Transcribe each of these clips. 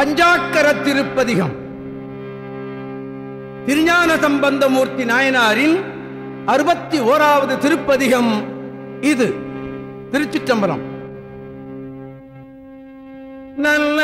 பஞ்சாக்கர திருப்பதிகம் திருஞான சம்பந்தமூர்த்தி நாயனாரின் அறுபத்தி ஓராவது திருப்பதிகம் இது. திருச்சிற்றம்பலம். நல்ல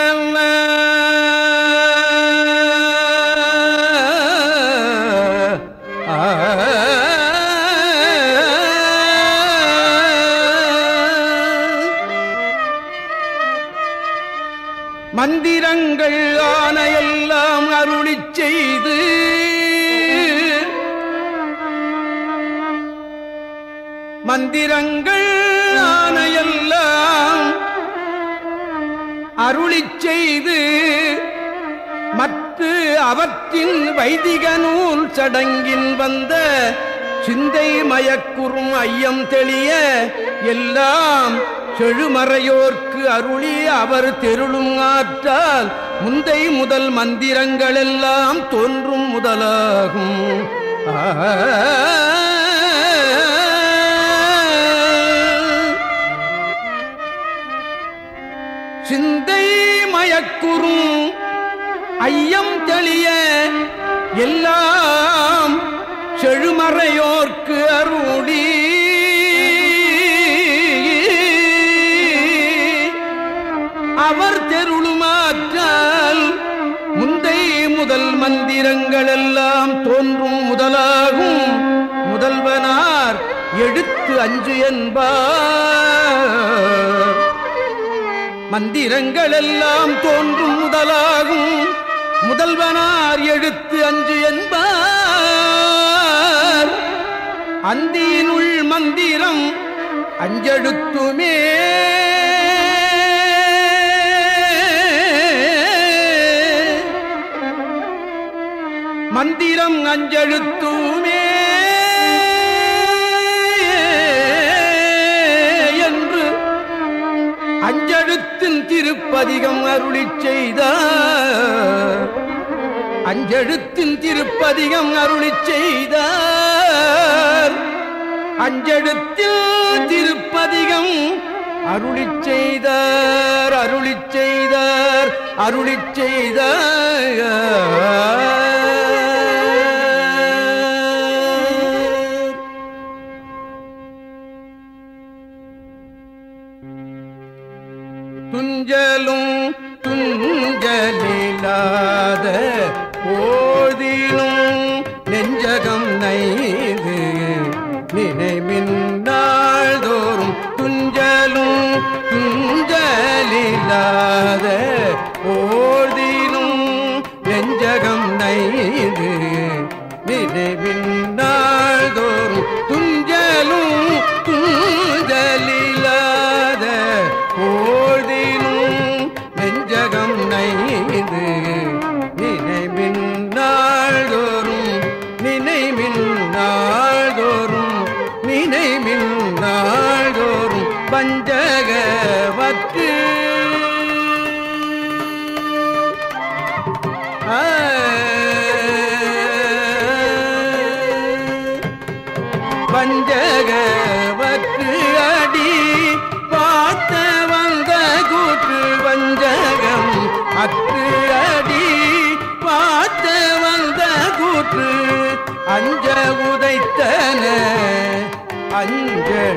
மந்திரங்கள் ஆனையெல்லாம் அருளி செய்து மந்திரங்கள் ஆனையெல்லாம் அருளி செய்து மற்ற அவற்றின் வைதிக நூல் சடங்கின் வந்த சிந்தை மயக்குறும் ஐயம் தெளிய எல்லாம் செழுமறையோர்க்கு அருளி அவர் தெருளும் ஆற்றால் முந்தை முதல் மந்திரங்கள் எல்லாம் தோன்றும் முதலாகும். சிந்தை மயக்குறும் ஐயம் தெளிய எல்லாம் செழுமறையோர்க்கு அருளி அஞ்சு என்பார். மந்திரங்கள் எல்லாம் தோன்றும் முதலாகும். முதல்வனார் எழுத்து அஞ்சு என்பார். அந்தியினுள் மந்திரம் அஞ்செழுத்துமே மந்திரம் அஞ்செழுத்துமே திருப்பதிகம் அருளி செய்த அஞ்செழுத்தின் திருப்பதிகம் அருளி செய்த அஞ்செழுத்தில் திருப்பதிகம் அருளி செய்தார் அருளி செய்தார் அருளி செய்தார். துஞ்சலில்லாத ஓ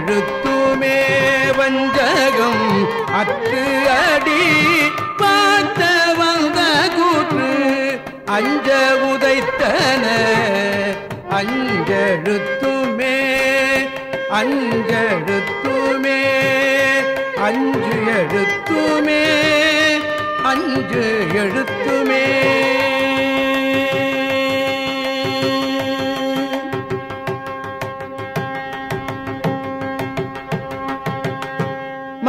அஞ்செழுத்துமே வஞ்சகம். அற்று அடி பார்த்த வந்த கூற்று. அஞ்ச உதைத்தன அஞ்செழுத்துமே அஞ்செழுத்துமே அஞ்சு எழுத்துமே அஞ்சு எழுத்துமே.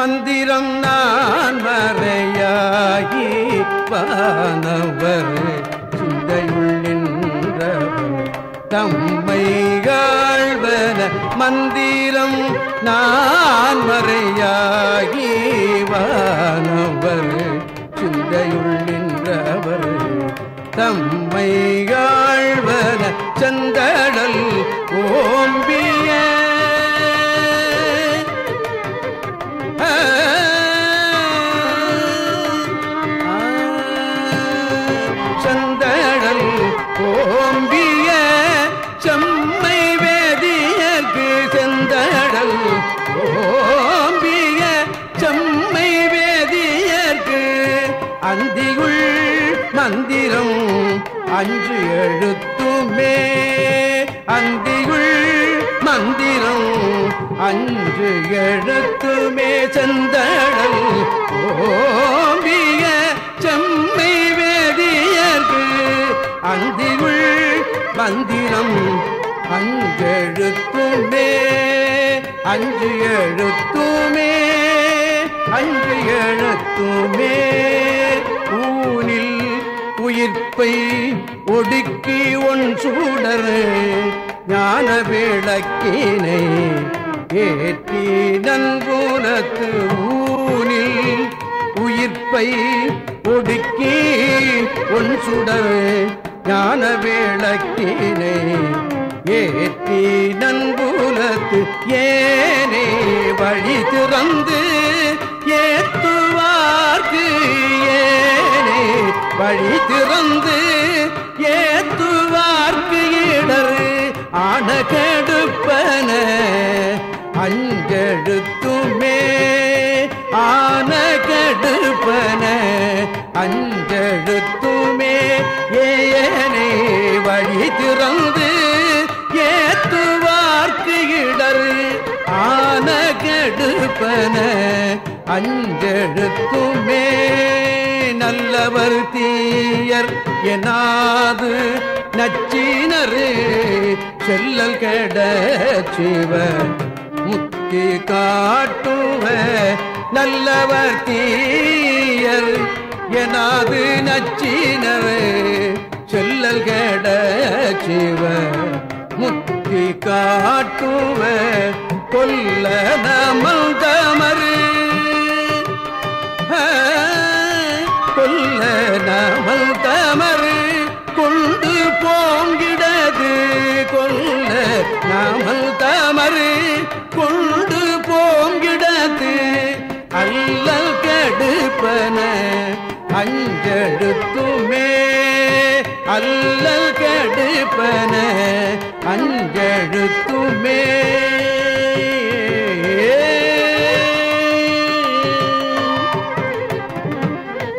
மந்திரம் நான் மறையாகி வானவர் சிந்தையுள் நின்றவர் தம்மை ஆழ்வன மந்திரம் நான் மறையாகி வானவர் சிந்தையுள் நின்றவர். தம்மை ஆழ்வன செந்தடல் ஓம்பிய அஞ்சு எழுத்துமே அந்தியுள் மந்திரம். அஞ்சு எழுத்துமே செந்தடல் ஓம்பிய செம்மை வேதியர்க்கு. அந்தியுள் மந்திரம் அஞ்செழுத்துமே அஞ்சு எழுத்துமே அஞ்சு எழுத்துமே. உயிர்ப்பை ஒடுக்கி ஒன் சூடர் ஞான விளக்கினை ஏற்றி நன்புலத்து ஊனில் உயிர்ப்பை ஒடுக்கி ஒன் சுடர் ஞான விளக்கினை ஏற்றி நன்புலத்து ஏனே வழி திறந்து ஏத்துவார்க்கு ஏ வழி திறந்து ஏத்துவார்க்கு இடர் ஆன கெடுப்பன அஞ்செழுத்துமே ஆன கெடுப்பன அஞ்செழுத்துமே ஏனே வழி திறந்து ஏத்துவார்க்கு இடர் ஆன கெடுப்பன அஞ்செழுத்துமே நல்லவர் தீயர் எனாது நச்சினரே செல்லல் கெட சிவ முத்தி காட்டுவ நல்லவர் தீயர் எனாது நச்சினரே செல்லல் கெட சிவ முத்தி காட்டுவ கொல்ல நமந்தமரு நாமல் தாமரு கொண்டு போங்கிடத்து அல்லல் கெடுப்பன அஞ்செழுத்துமே அல்லல் கெடுப்பன அஞ்செழுத்துமே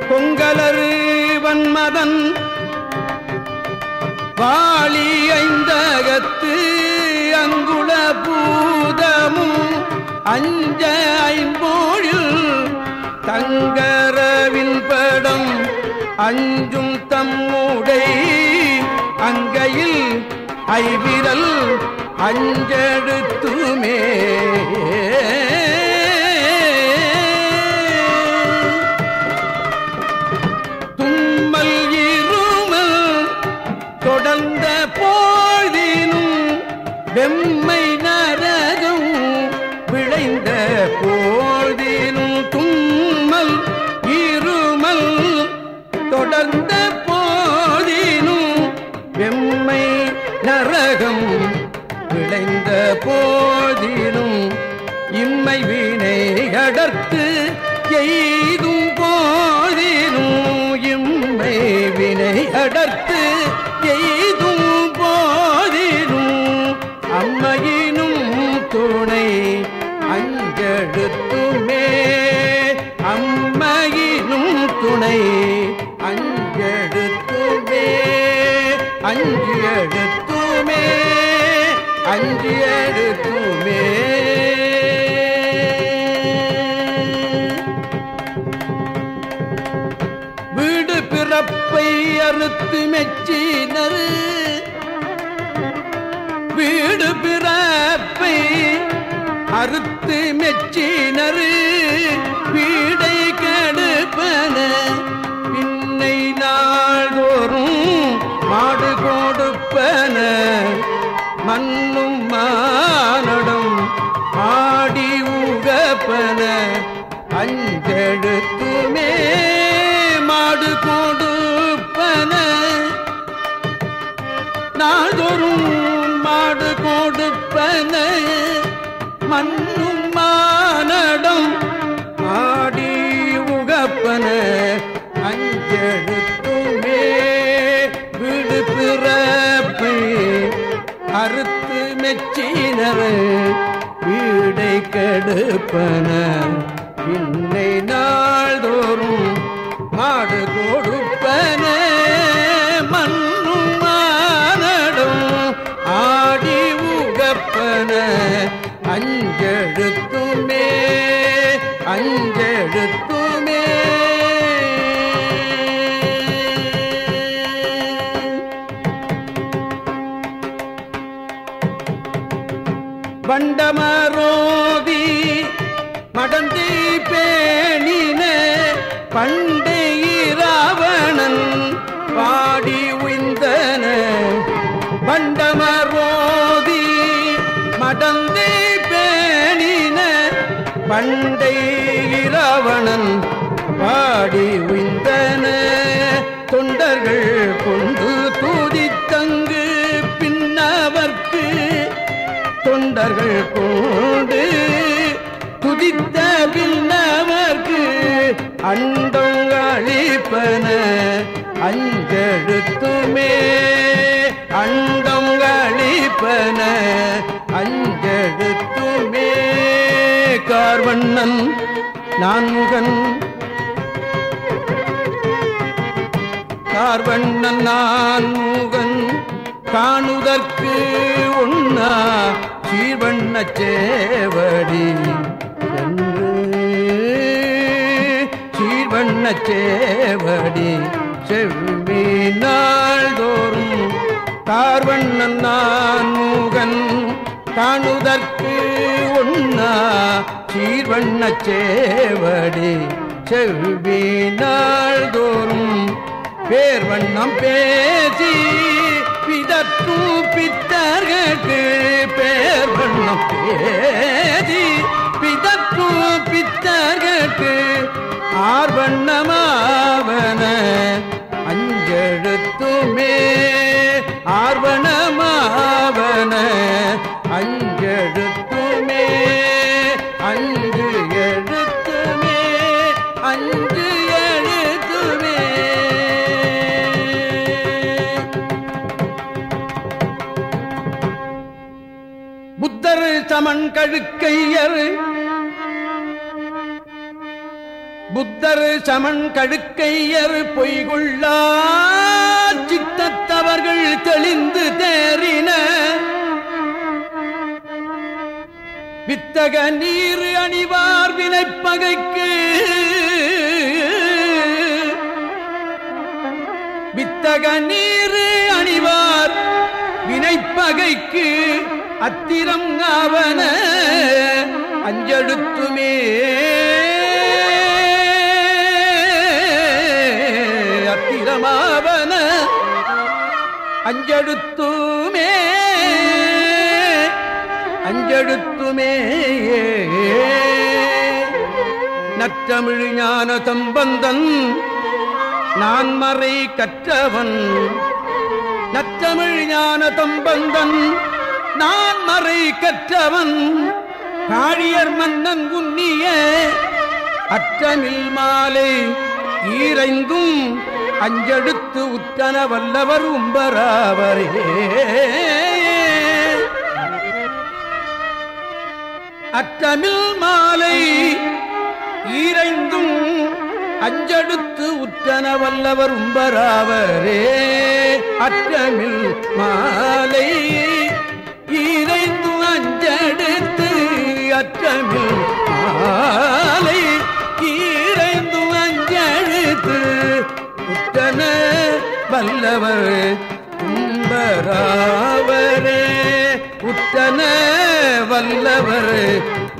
பொங்கலரு வன்மதன் வாளி ஐந்தகத்து பூதமும் அஞ்ச ஐம்போழில் தங்கரவின் படம் அஞ்சும் தம்முடை அங்கையில் ஐவிரல் அஞ்செடுத்துமே. தும்மல் இருமல் தொடர்ந்த போதினும் வெம்ம அஞ்சு வீடு பிறப்பை அறுத்து மெச்சினர். வீடு பிறப்பை அறுத்து மெச்சினர். வீடை கடுப்பன எழுத்துமே மாடு கொடுப்பன. நாள்தோறும் மாடு கொடுப்பன. மண்ணும் மானடம் ஆடி உகப்பன. அஞ்செழுத்துமே விடு பிறப்பை. அறுத்து மெச்சினர் வீடை கெடுப்பன. இன்னை நாள்தோறும் மாடு கொடுப்பன மண்ணும் மானடும் ஆடி உகப்பன அஞ்செழுத்துமே அஞ்செழுத்துமே. பண்டமரோக மடந்தை பேணின பண்டை ராவணன் பாடி உய்ந்தன பண்டமரோதி. மடந்தை பேணின பண்டை ராவணன் பாடி உய்ந்தன. தொண்டர்கள் கொண்டு தூதித்தங்கு பின்னவர்க்கு தொண்டர்கள் கொண்டு அண்டம் அழிப்பன அஞ்செழுத்துமே. அண்டம் அழிப்பன அஞ்செழுத்துமே. கார்வண்ணன் நான்முகன். கார்வண்ணன் நான்முகன். காணுதற்கு உண்ணா சீவண்ண சேவடி. வண்ணச்சேவடி செவ்வி நாள்தோறும் தார்வண்ணன் நான் மூகன் காணுதற்கு உண்ணா சீர்வண்ணச்சேவடி செவ்வி நாள்தோறும் பேர் வண்ணம் பேசி பிதற்று பித்தர்கள் பேர் வண்ணம் பேசி ஆர்வண்ணமாவன அஞ்செழுத்துமே ஆர்வணமாவன அஞ்செழுத்துமே அஞ்சு எழுத்துமே அஞ்சு எழுத்துமே. புத்தர் சமன் கழுக்கையர் புத்தர் சமன் கழுக்கையர் பொய்கொள்ளா சித்தத்தவர்கள் தெளிந்து தேறின. வித்தக நீர் அணிவார் வினைப்பகைக்கு வித்தக நீர் அணிவார் வினைப்பகைக்கு அத்திரம் ஆவன. அஞ்செடுத்துமே அஞ்செழுத்துமே அஞ்செழுத்துமே நற்றமிழ் ஞான சம்பந்தன் நான் மறை கற்றவன். நற்றமிழ் ஞான சம்பந்தன் நான் மறை கற்றவன். காழியர் மன்னன் உன்னிய அற்றமில் மாலை ஈரைந்தும் அஞ்செடுத்து உத்தன வல்லவர் உம்பராவரே. அற்றமில் மாலை ஈரைந்தும் அஞ்சடுத்து உற்றன வல்லவர் உம்பராவரே. அற்றமில் மாலை ஈரைந்தும் அஞ்சடுத்து அற்றமில் வல்லவர் உம்பராவரே உத்தன வல்லவர்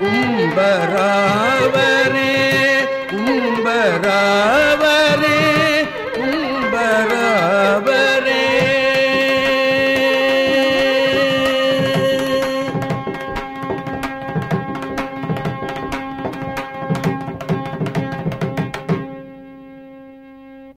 உம்பராவரே உம்பராவரே